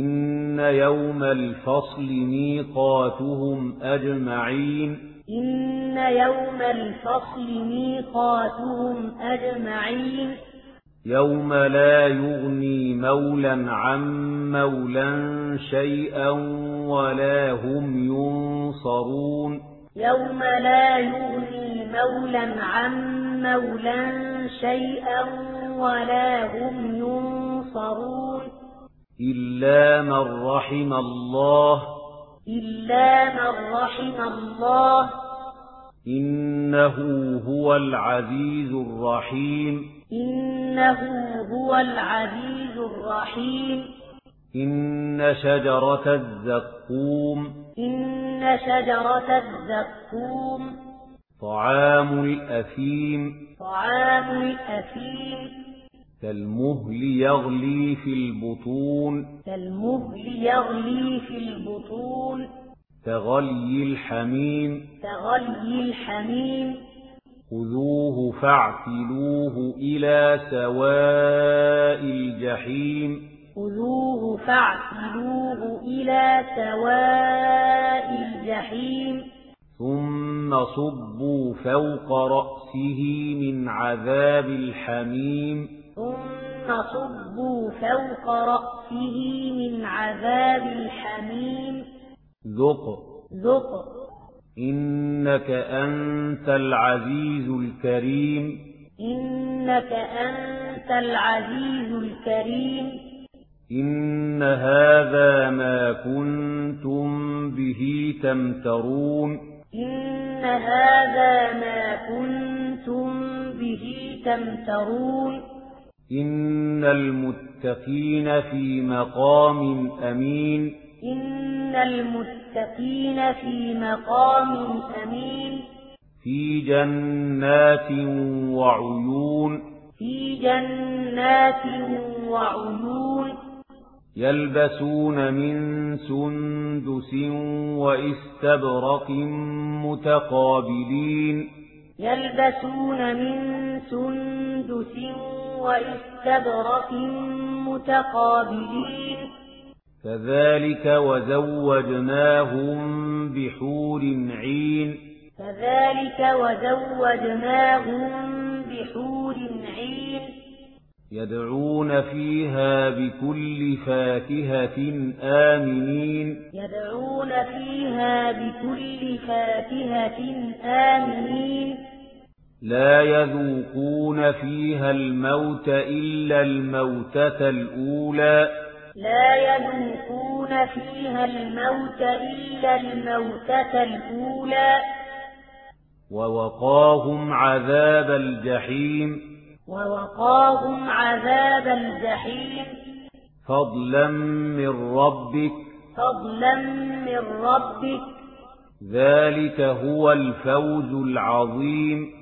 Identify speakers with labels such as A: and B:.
A: إن يوم الفصل ميقاتهم أجمعين
B: إن يوم الفصل ميقاتهم أجمعين
A: يوم لا يغني مولا عن مولا شيئا ولا هم ينصرون
B: يوم لا يغني مولا عن مولا شيئا ولا هم ينصرون
A: إلا من رحم الله
B: إلا من رحم الله
A: إنه هو العزيز الرحيم
B: إنه هو العزيز الرحيم
A: إن شجرة الزقوم
B: إن شجرة الزقوم
A: طعام الأثيم
B: طعام الأثيم
A: كالمهل يغلي في البطون
B: كالمهل يغلي في البطون
A: تغلي الحميم
B: تغلي الحميم
A: خذوه فاعتلوه إلى سواء الجحيم
B: خذوه فاعتلوه إلى سواء الجحيم
A: ثم صبوا فوق رأسه من عذاب الحميم
B: ثم صبوا فوق رأسه من عذاب الحميم.
A: ذق
B: ذق
A: إنك أنت العزيز الكريم.
B: إنك أنت العزيز الكريم.
A: إن هذا ما كنتم به تمترون.
B: إن هذا ما كنتم به تمترون.
A: إن المتقين في مقام أمين
B: إن المتقين في مقام أمين
A: في جنات وعيون
B: في جنات وعيون
A: يلبسون من سندس وإستبرق متقابلين
B: يلبسون من سندس وإستبرق متقابلين
A: كذلك وزوجناهم بحور عين
B: كذلك وزوجناهم بحور عين
A: يدعون فيها بكل فاكهة آمنين
B: يدعون فيها بكل فاكهة آمنين
A: لا يذوقون فيها الموت إلا الموتة الأولى.
B: لا يذوقون فيها الموت إلا الموتة الأولى.
A: ووقاهم عذاب الجحيم.
B: ووقاهم عذاب الجحيم.
A: فضلا من ربك.
B: فضلا من ربك.
A: ذلك هو الفوز العظيم.